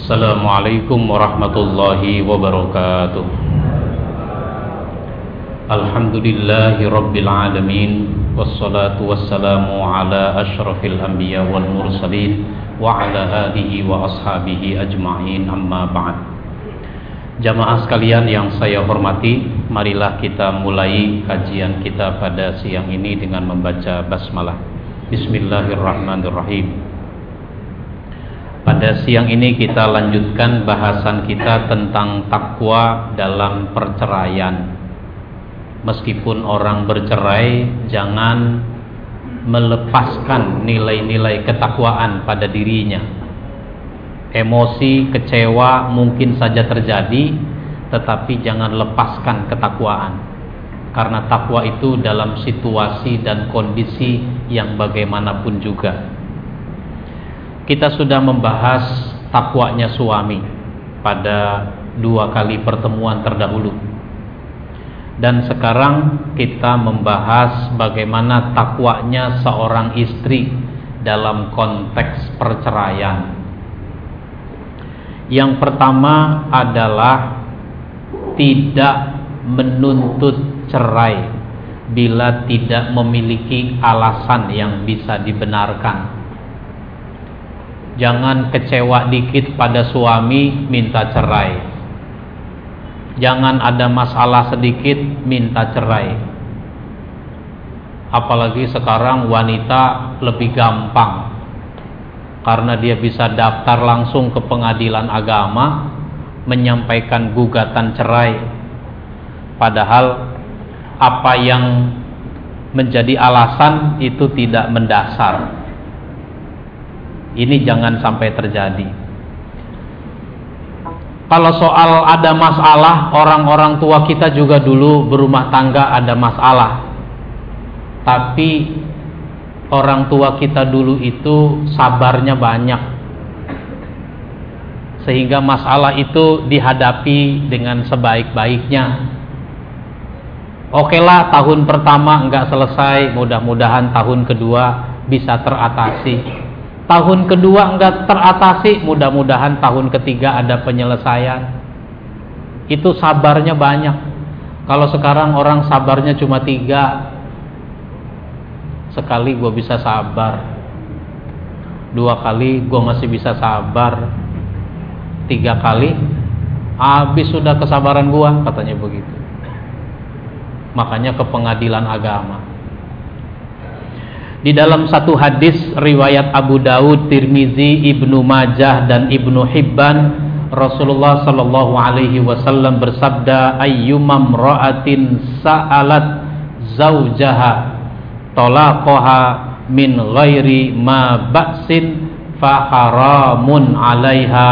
Assalamualaikum warahmatullahi wabarakatuh. Alhamdulillahi rabbil alamin. Wassalatu wassalamu ala ashrafil anbiya wal mursalin Wa ala alihi wa ashabihi ajma'in. Amma ba'd. Jamaah sekalian yang saya hormati Marilah kita mulai kajian kita pada siang ini dengan membaca basmalah. Bismillahirrahmanirrahim. Pada siang ini kita lanjutkan bahasan kita tentang takwa dalam perceraian. Meskipun orang bercerai, jangan melepaskan nilai-nilai ketakwaan pada dirinya emosi, kecewa mungkin saja terjadi, tetapi jangan lepaskan ketakwaan. Karena takwa itu dalam situasi dan kondisi yang bagaimanapun juga. Kita sudah membahas takwanya suami pada dua kali pertemuan terdahulu. Dan sekarang kita membahas bagaimana takwanya seorang istri dalam konteks perceraian yang pertama adalah tidak menuntut cerai bila tidak memiliki alasan yang bisa dibenarkan. Jangan kecewa dikit pada suami minta cerai. Jangan ada masalah sedikit minta cerai. Apalagi sekarang wanita lebih gampang karena dia bisa daftar langsung ke pengadilan agama menyampaikan gugatan cerai padahal apa yang menjadi alasan itu tidak mendasar ini jangan sampai terjadi. Kalau soal ada masalah orang-orang tua kita juga dulu berumah tangga ada masalah. Tapi orang tua kita dulu itu sabarnya banyak. Sehingga masalah itu dihadapi dengan sebaik-baiknya. Oke lah tahun pertama enggak selesai mudah-mudahan tahun kedua bisa teratasi tahun kedua enggak teratasi mudah-mudahan tahun ketiga ada penyelesaian. Itu sabarnya banyak. Kalau sekarang orang sabarnya cuma tiga Sekali gue bisa sabar. Dua kali gue masih bisa sabar. Tiga kali Habis sudah kesabaran gue Katanya begitu. Makanya ke pengadilan agama Di dalam satu hadis Riwayat Abu Daud, Tirmizi, Ibnu Majah dan Ibnu Hibban Rasulullah Sallallahu Alaihi Wasallam bersabda ayyumam ra'atin sa'alat zaujaha talaqaha min ghairi ma ba'sin fa haramun 'alaiha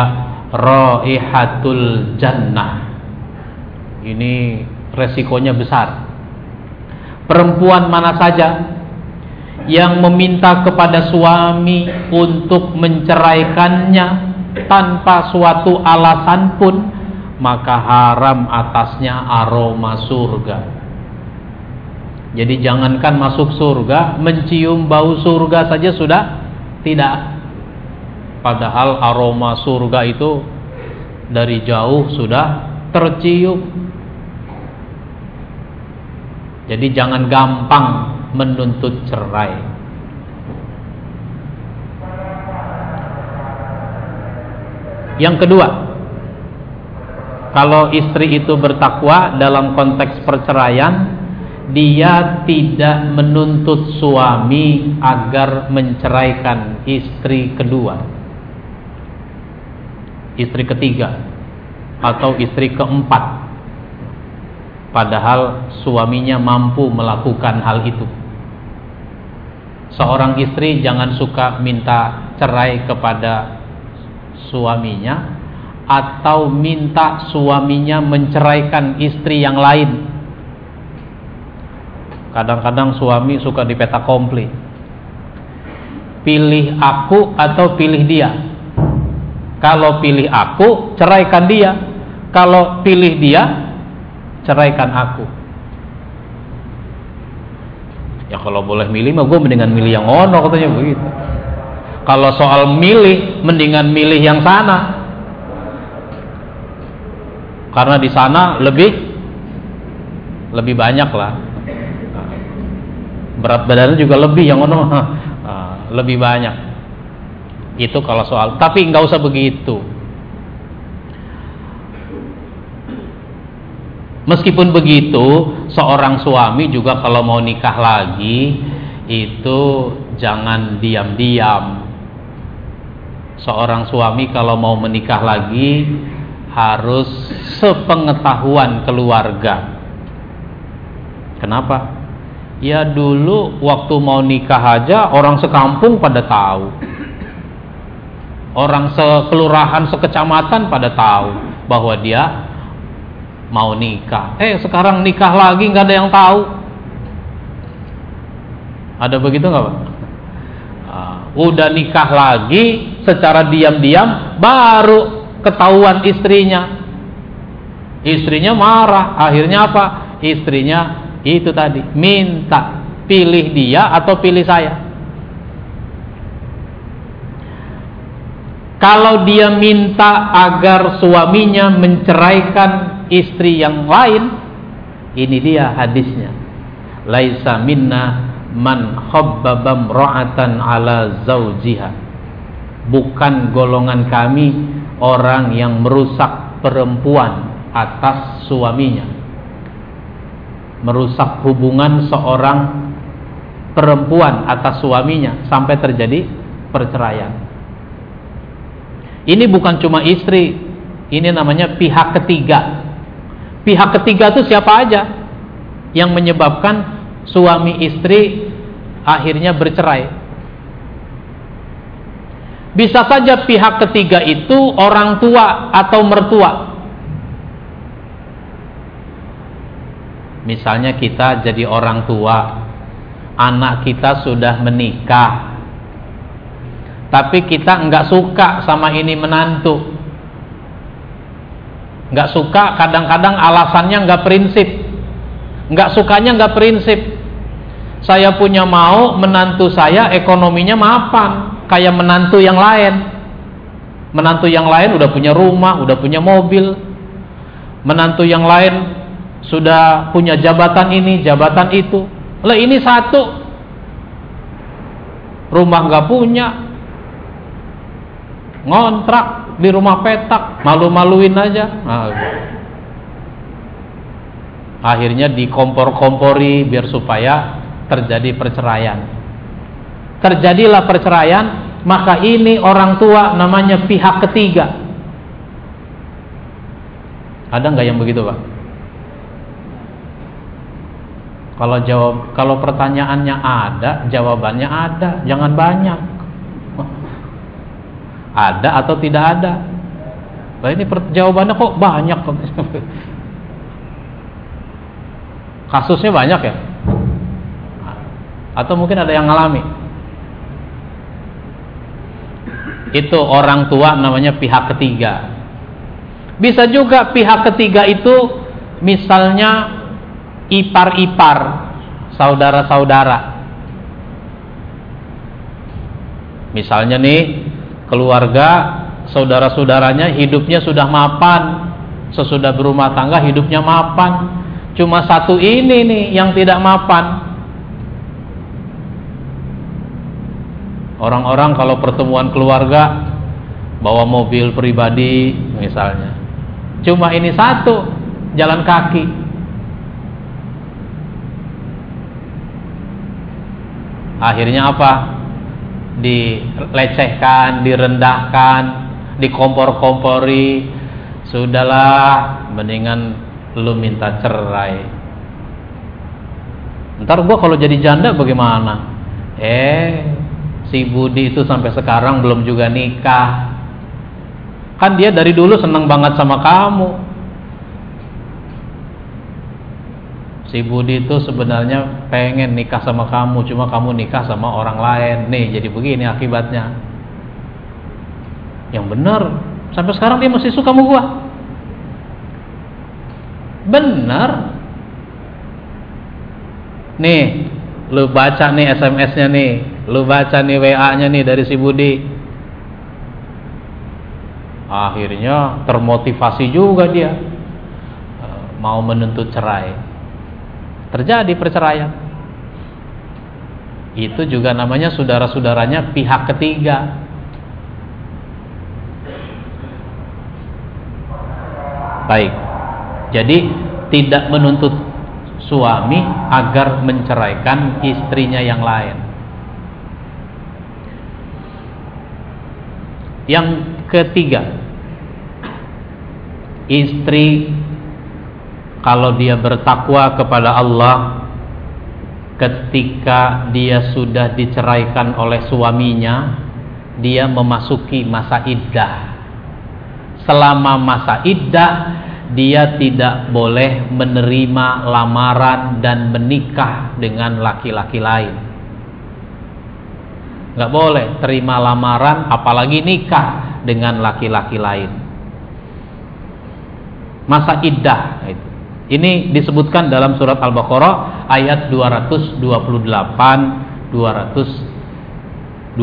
raihatul jannah. Ini resikonya besar. Perempuan mana saja yang meminta kepada suami untuk menceraikannya tanpa suatu alasan pun maka haram atasnya aroma surga. Jadi jangankan masuk surga, mencium bau surga saja sudah tidak. Padahal aroma surga itu dari jauh sudah tercium. Jadi jangan gampang menuntut cerai. Yang kedua, kalau istri itu bertakwa dalam konteks perceraian, dia tidak menuntut suami agar menceraikan istri kedua, istri ketiga, atau istri keempat. Padahal suaminya mampu melakukan hal itu. Seorang istri jangan suka minta cerai kepada suaminya atau minta suaminya menceraikan istri yang lain Kadang-kadang suami suka dipeta komplit. Pilih aku atau pilih dia. Kalau pilih aku, ceraikan dia. Kalau pilih dia, ceraikan aku. Ya kalau boleh milih mah gue mendingan milih yang ono katanya begitu. Kalau soal milih, mendingan milih yang sana. karena di sana lebih lebih banyak lah berat badannya juga lebih yang ono lebih banyak itu kalau soal tapi nggak usah begitu Meskipun begitu, seorang suami juga kalau mau nikah lagi itu jangan diam-diam. Seorang suami kalau mau menikah lagi harus sepengetahuan keluarga. Kenapa? Ya dulu waktu mau nikah aja orang sekampung pada tahu. Orang sekelurahan, sekecamatan pada tahu bahwa dia mau nikah. Eh sekarang nikah lagi nggak ada yang tahu. Ada begitu nggak pak? Uh, udah nikah lagi secara diam-diam baru ketahuan istrinya. Istrinya marah. Akhirnya apa? Istrinya itu tadi minta pilih dia atau pilih saya. Kalau dia minta agar suaminya menceraikan istri yang lain ini dia hadisnya. Laisa minna man khabbaba ra'atan ala zaujiha bukan golongan kami orang yang merusak perempuan atas suaminya. Merusak hubungan seorang perempuan atas suaminya sampai terjadi perceraian. Ini bukan cuma istri ini namanya pihak ketiga pihak ketiga itu siapa aja yang menyebabkan suami istri akhirnya bercerai. Bisa saja pihak ketiga itu orang tua atau mertua. Misalnya kita jadi orang tua, anak kita sudah menikah, tapi kita nggak suka sama ini menantu nggak suka kadang-kadang alasannya nggak prinsip. Nggak sukanya nggak prinsip. Saya punya mau menantu saya ekonominya mapan. Kayak menantu yang lain. Menantu yang lain udah punya rumah udah punya mobil. Menantu yang lain sudah punya jabatan ini jabatan itu. Lah ini satu. Rumah nggak punya. Ngontrak di rumah petak, malu-maluin aja. Nah, akhirnya dikompor-kompori biar supaya terjadi perceraian. Terjadilah perceraian, maka ini orang tua namanya pihak ketiga. Ada nggak yang begitu, Pak? Kalau jawab, kalau pertanyaannya ada, jawabannya ada, jangan banyak ada atau tidak ada? Nah ini jawabannya kok banyak kasusnya banyak ya? Atau mungkin ada yang ngalami? Itu orang tua namanya pihak ketiga. Bisa juga pihak ketiga itu misalnya ipar-ipar saudara-saudara. Misalnya nih keluarga, saudara-saudaranya hidupnya sudah mapan, sesudah berumah tangga hidupnya mapan. Cuma satu ini nih yang tidak mapan. Orang-orang kalau pertemuan keluarga bawa mobil pribadi misalnya. Cuma ini satu jalan kaki. Akhirnya apa? Dilecehkan, direndahkan, dikompor-kompori. Sudahlah, mendingan lu minta cerai. Ntar gua kalau jadi janda bagaimana? Eh, si Budi itu sampai sekarang belum juga nikah. Kan dia dari dulu seneng banget sama kamu. Si Budi itu sebenarnya pengen nikah sama kamu cuma kamu nikah sama orang lain. Nih jadi begini akibatnya. Yang benar sampai sekarang dia masih suka sama gua. Benar. Nih lu baca nih SMS-nya nih lu baca nih WA-nya nih dari si Budi. Akhirnya termotivasi juga dia. Mau menuntut cerai. Terjadi perceraian. Itu juga namanya saudara-saudaranya pihak ketiga. Baik. Jadi tidak menuntut suami agar menceraikan istrinya yang lain. Yang ketiga, istri kalau dia bertakwa kepada Allah ketika dia sudah diceraikan oleh suaminya, dia memasuki masa iddah. Selama masa iddah, dia tidak boleh menerima lamaran dan menikah dengan laki-laki lain. Gak boleh terima lamaran, apalagi nikah dengan laki-laki lain. Masa iddah itu. Ini disebutkan dalam surat Al-Baqarah ayat 228 229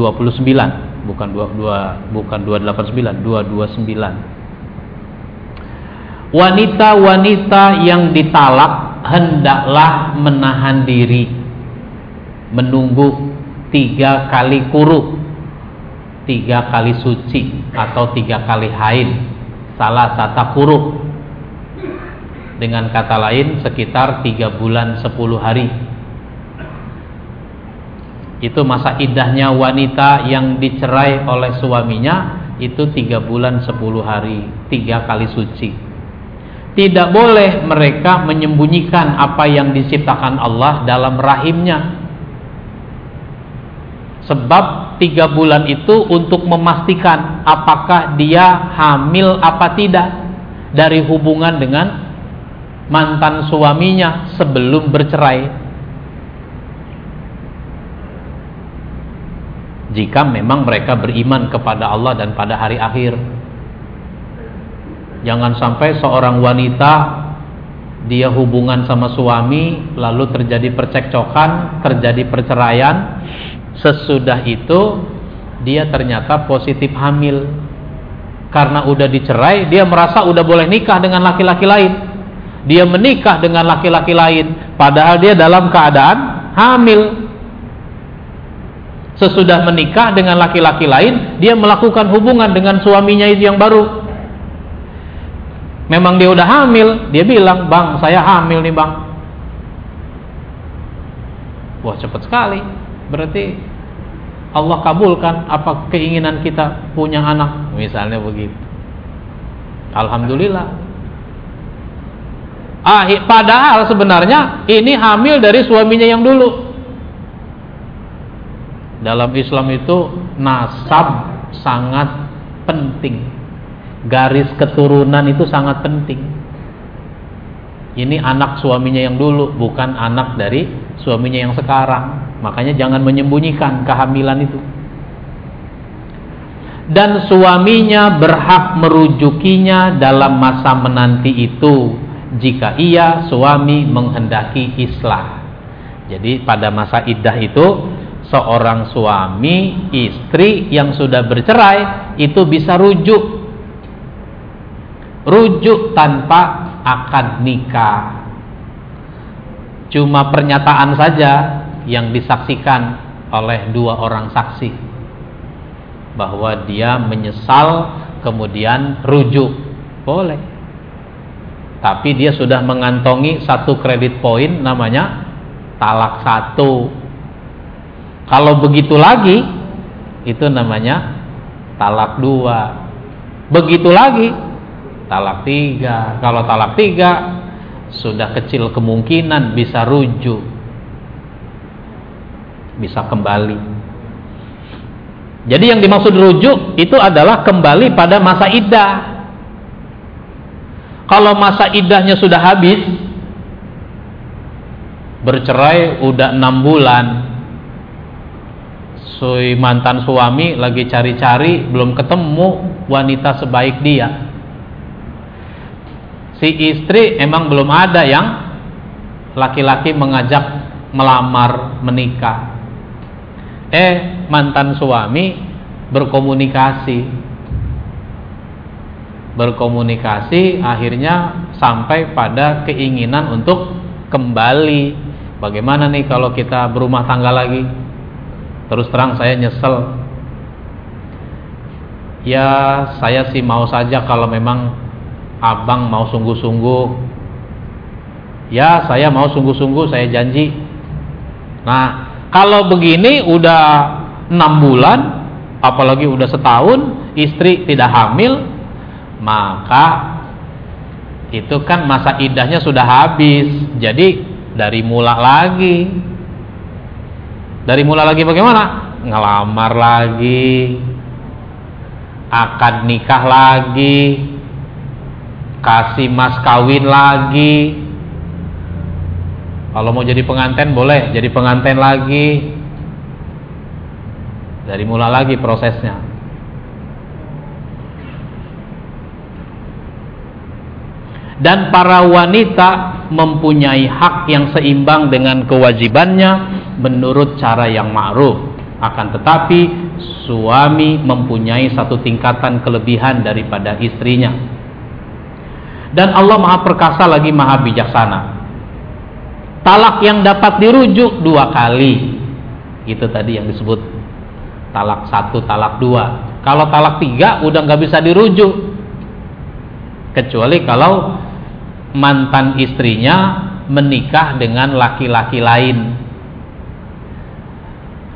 bukan 22 bukan 289 229 wanita-wanita yang ditalak hendaklah menahan diri. Menunggu tiga kali kuru tiga kali suci atau tiga kali haid. Salah satu kuru dengan kata lain sekitar tiga bulan sepuluh hari itu masa idahnya wanita yang dicerai oleh suaminya itu tiga bulan sepuluh hari tiga kali suci tidak boleh mereka menyembunyikan apa yang diciptakan Allah dalam rahimnya. Sebab tiga bulan itu untuk memastikan apakah dia hamil apa tidak dari hubungan dengan mantan suaminya sebelum bercerai. Jika memang mereka beriman kepada Allah dan pada hari akhir. Jangan sampai seorang wanita dia hubungan sama suami lalu terjadi percekcokan, terjadi perceraian. Sesudah itu dia ternyata positif hamil. Karena udah dicerai, dia merasa udah boleh nikah dengan laki-laki lain. Dia menikah dengan laki-laki lain padahal dia dalam keadaan hamil. Sesudah menikah dengan laki-laki lain, dia melakukan hubungan dengan suaminya itu yang baru memang dia udah hamil, dia bilang, "Bang, saya hamil nih, Bang." Wah, cepat sekali. Berarti Allah kabulkan apa keinginan kita punya anak, misalnya begitu. Alhamdulillah. Ah, padahal sebenarnya ini hamil dari suaminya yang dulu. Dalam Islam itu nasab sangat penting garis keturunan itu sangat penting. Ini anak suaminya yang dulu, bukan anak dari suaminya yang sekarang. Makanya jangan menyembunyikan kehamilan itu. Dan suaminya berhak merujukinya dalam masa menanti itu jika ia suami menghendaki islah. Jadi pada masa iddah itu seorang suami istri yang sudah bercerai itu bisa rujuk rujuk tanpa akad nikah. Cuma pernyataan saja yang disaksikan oleh dua orang saksi bahwa dia menyesal kemudian rujuk boleh tapi dia sudah mengantongi satu kredit poin namanya talak satu. Kalau begitu lagi itu namanya talak dua. Begitu lagi talak tiga. Kalau talak tiga sudah kecil kemungkinan bisa rujuk. Bisa kembali. Jadi yang dimaksud rujuk itu adalah kembali pada masa iddah kalau masa iddahnya sudah habis bercerai udah enam bulan Sui mantan suami lagi cari-cari belum ketemu wanita sebaik dia si istri emang belum ada yang laki-laki mengajak melamar menikah. Eh, mantan suami berkomunikasi. Berkomunikasi akhirnya sampai pada keinginan untuk kembali. Bagaimana nih kalau kita berumah tangga lagi? Terus terang saya nyesel. Ya, saya sih mau saja kalau memang abang mau sungguh-sungguh. Ya, saya mau sungguh-sungguh, saya janji. Nah, kalau begini udah enam bulan, apalagi udah setahun, istri tidak hamil, maka itu kan masa idahnya sudah habis. Jadi dari mula lagi. Dari mula lagi bagaimana? Ngelamar lagi. Akad nikah lagi. Kasih mas kawin lagi. Kalau mau jadi pengantin boleh, jadi pengantin lagi. Dari mula lagi prosesnya. Dan para wanita mempunyai hak yang seimbang dengan kewajibannya menurut cara yang ma'ruf. Akan tetapi suami mempunyai satu tingkatan kelebihan daripada istrinya. Dan Allah Maha Perkasa lagi Maha Bijaksana. Talak yang dapat dirujuk dua kali. Itu tadi yang disebut. Talak satu talak dua. Kalau talak tiga udah nggak bisa dirujuk. Kecuali kalau mantan istrinya menikah dengan laki-laki lain.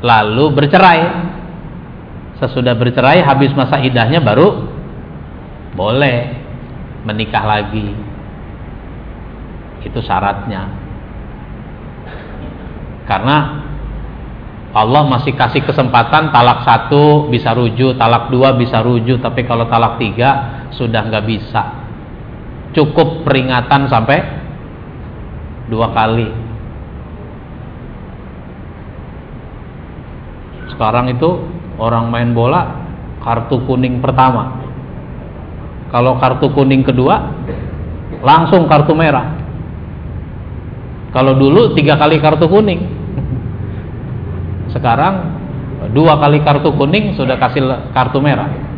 Lalu bercerai. Sesudah bercerai habis masa idahnya baru boleh menikah lagi. Itu syaratnya. Karena Allah masih kasih kesempatan talak satu bisa rujuk, talak dua bisa rujuk, tapi kalau talak tiga sudah nggak bisa. Cukup peringatan sampai dua kali. Sekarang itu orang main bola kartu kuning pertama. Kalau kartu kuning kedua langsung kartu merah. Kalau dulu tiga kali kartu kuning. Sekarang dua kali kartu kuning sudah kasih kartu merah.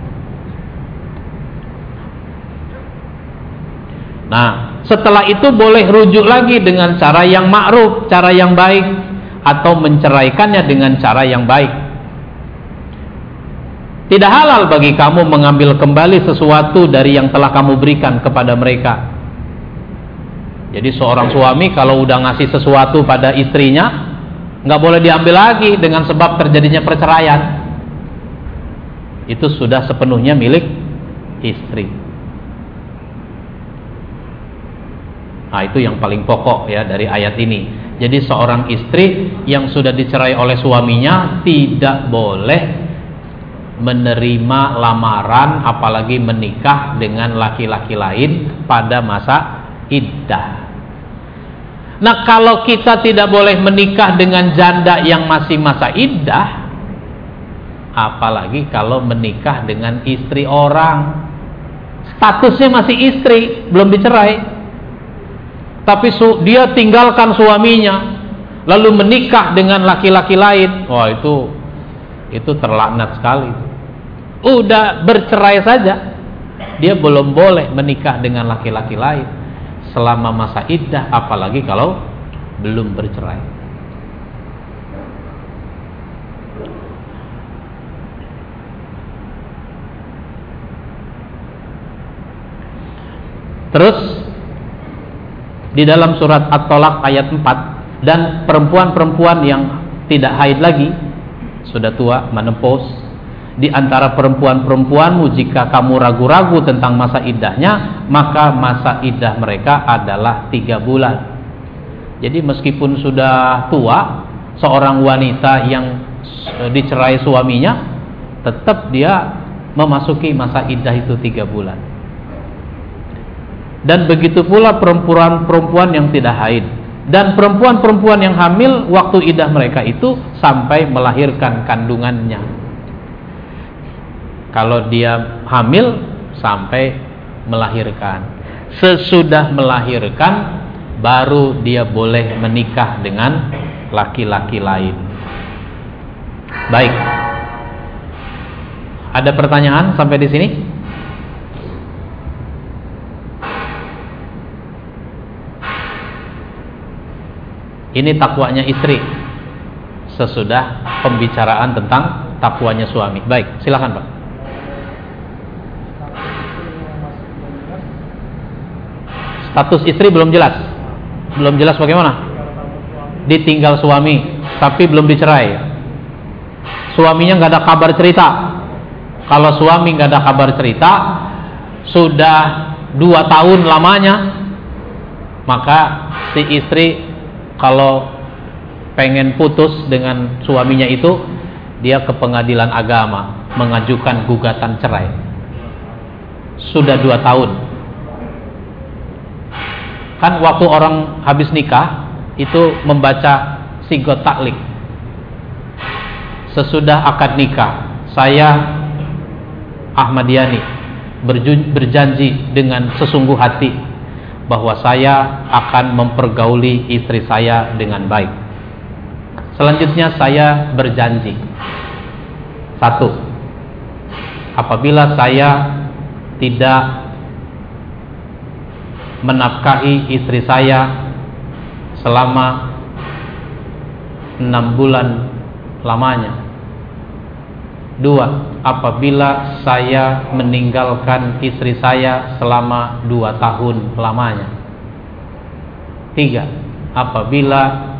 Nah, setelah itu boleh rujuk lagi dengan cara yang ma'ruf, cara yang baik atau menceraikannya dengan cara yang baik. Tidak halal bagi kamu mengambil kembali sesuatu dari yang telah kamu berikan kepada mereka. Jadi seorang suami kalau udah ngasih sesuatu pada istrinya, nggak boleh diambil lagi dengan sebab terjadinya perceraian itu sudah sepenuhnya milik istri nah itu yang paling pokok ya dari ayat ini. Jadi seorang istri yang sudah dicerai oleh suaminya tidak boleh menerima lamaran apalagi menikah dengan laki-laki lain pada masa iddah. Nah kalau kita tidak boleh menikah dengan janda yang masih masa iddah Apalagi kalau menikah dengan istri orang. Statusnya masih istri, belum dicerai Tapi dia tinggalkan suaminya Lalu menikah dengan laki-laki lain. Wah itu itu terlaknat sekali. Udah bercerai saja. Dia belum boleh menikah dengan laki-laki lain selama masa iddah apalagi kalau belum bercerai. Terus di dalam surat At-Tolak ayat 4 dan perempuan-perempuan yang tidak haid lagi sudah tua menepus di antara perempuan-perempuanmu jika kamu ragu-ragu tentang masa idahnya maka masa idah mereka adalah tiga bulan. Jadi meskipun sudah tua seorang wanita yang dicerai suaminya tetap dia memasuki masa idah itu tiga bulan dan begitu pula perempuan-perempuan yang tidak haid dan perempuan-perempuan yang hamil waktu idah mereka itu sampai melahirkan kandungannya kalau dia hamil sampai melahirkan. Sesudah melahirkan baru dia boleh menikah dengan laki-laki lain. Baik. Ada pertanyaan sampai di sini? Ini takwanya istri sesudah pembicaraan tentang takwanya suami. Baik, silakan Pak. Status istri belum jelas. Belum jelas bagaimana? Ditinggal suami, tapi belum dicerai. Suaminya nggak ada kabar cerita. Kalau suami nggak ada kabar cerita, sudah dua tahun lamanya, maka si istri kalau pengen putus dengan suaminya itu, dia ke pengadilan agama mengajukan gugatan cerai. Sudah dua tahun. Kan waktu orang habis nikah itu membaca sigot taklik. Sesudah akad nikah, saya Ahmad Yani berjanji dengan sesungguh hati bahwa saya akan mempergauli istri saya dengan baik. Selanjutnya saya berjanji satu, apabila saya tidak menafkahi istri saya selama enam bulan lamanya. Dua, apabila saya meninggalkan istri saya selama dua tahun lamanya. Tiga, apabila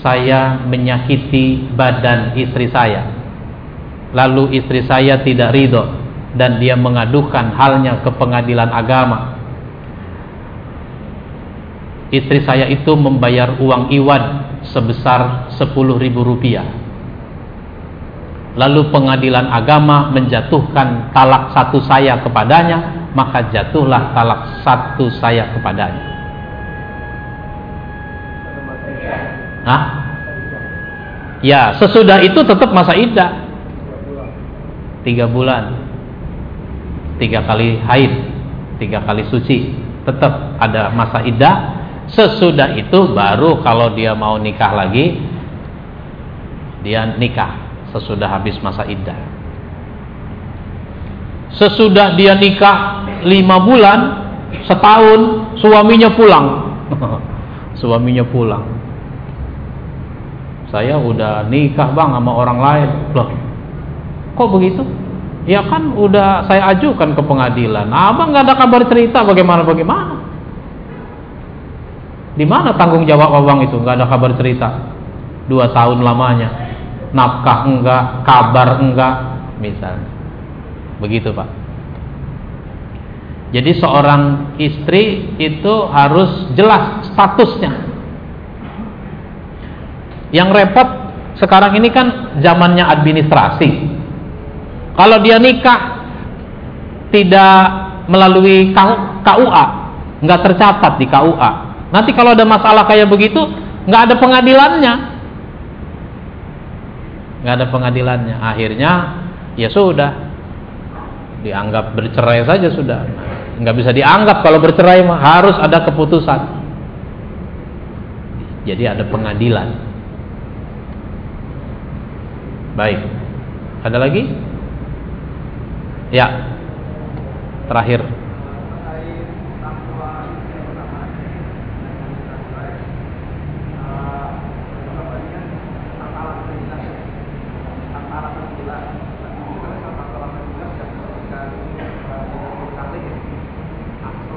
saya menyakiti badan istri saya, lalu istri saya tidak ridho dan dia mengadukan halnya ke pengadilan agama istri saya itu membayar uang iwan sebesar 10 ribu rupiah. Lalu pengadilan agama menjatuhkan talak satu saya kepadanya, maka jatuhlah talak satu saya kepadanya. Hah? Ya, sesudah itu tetap masa iddah. Tiga bulan. Tiga kali haid. Tiga kali suci. Tetap ada masa iddah Sesudah itu baru kalau dia mau nikah lagi dia nikah sesudah habis masa iddah. Sesudah dia nikah lima bulan, setahun suaminya pulang. suaminya pulang. Saya udah nikah bang sama orang lain. Loh, kok begitu? Ya kan udah saya ajukan ke pengadilan. Abang nggak ada kabar cerita bagaimana bagaimana. Di mana tanggung jawab abang itu? Nggak ada kabar cerita. Dua tahun lamanya, nafkah enggak, kabar enggak, misalnya. Begitu pak. Jadi seorang istri itu harus jelas statusnya. Yang repot sekarang ini kan zamannya administrasi. Kalau dia nikah tidak melalui KUA, nggak tercatat di KUA, Nanti kalau ada masalah kayak begitu, nggak ada pengadilannya, nggak ada pengadilannya. Akhirnya ya sudah, dianggap bercerai saja sudah. Nggak bisa dianggap kalau bercerai harus ada keputusan. Jadi ada pengadilan. Baik, ada lagi? Ya, terakhir.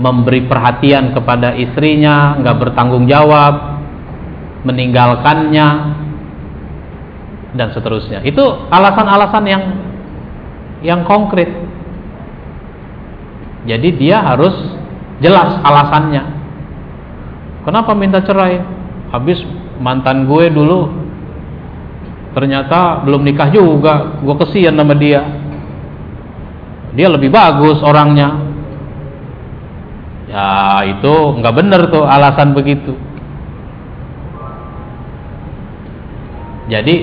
memberi perhatian kepada istrinya, nggak bertanggung jawab, meninggalkannya, dan seterusnya. Itu alasan-alasan yang yang konkret. Jadi dia harus jelas alasannya. Kenapa minta cerai? Habis mantan gue dulu ternyata belum nikah juga gue kesian sama dia dia lebih bagus orangnya ya itu nggak bener tuh alasan begitu Jadi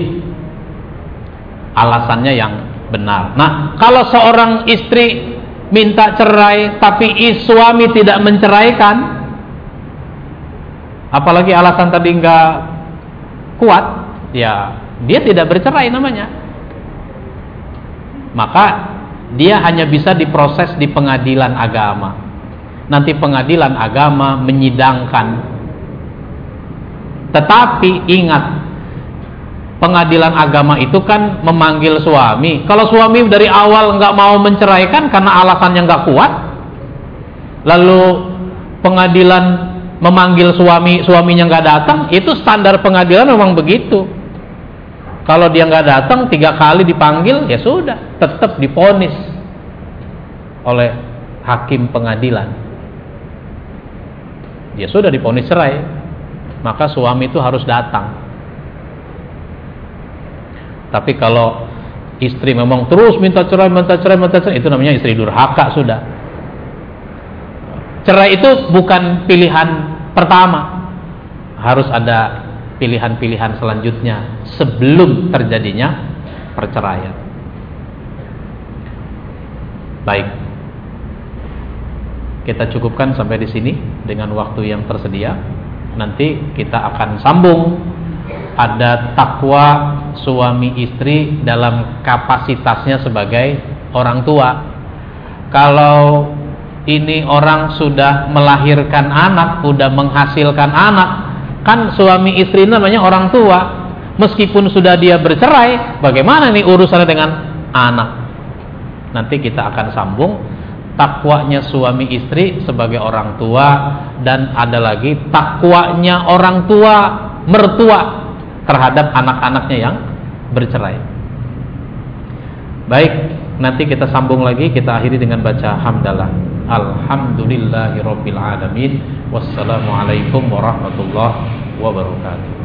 alasannya yang benar. Nah, kalau seorang istri minta cerai tapi suami tidak menceraikan, apalagi alasan tadi nggak kuat, ya dia tidak bercerai namanya. Maka dia hanya bisa diproses di pengadilan agama. Nanti pengadilan agama menyidangkan tetapi ingat, pengadilan agama itu kan memanggil suami. Kalau suami dari awal nggak mau menceraikan karena alasannya nggak kuat, lalu pengadilan memanggil suami, suaminya nggak datang, itu standar pengadilan memang begitu. Kalau dia nggak datang tiga kali dipanggil, ya sudah, tetap diponis oleh hakim pengadilan. Ya sudah diponis cerai maka suami itu harus datang. Tapi kalau istri memang terus minta cerai, minta cerai, minta cerai, itu namanya istri durhaka sudah. Cerai itu bukan pilihan pertama. Harus ada pilihan-pilihan selanjutnya sebelum terjadinya perceraian. Baik. Kita cukupkan sampai di sini dengan waktu yang tersedia nanti kita akan sambung ada takwa suami istri dalam kapasitasnya sebagai orang tua. Kalau ini orang sudah melahirkan anak, sudah menghasilkan anak, kan suami istri namanya orang tua. Meskipun sudah dia bercerai, bagaimana nih urusannya dengan anak? Nanti kita akan sambung takwanya suami istri sebagai orang tua dan ada lagi takwanya orang tua mertua terhadap anak-anaknya yang bercerai. Baik, nanti kita sambung lagi kita akhiri dengan baca hamdalah. Alhamdulillahirabbil alamin. Wassalamualaikum warahmatullahi wabarakatuh.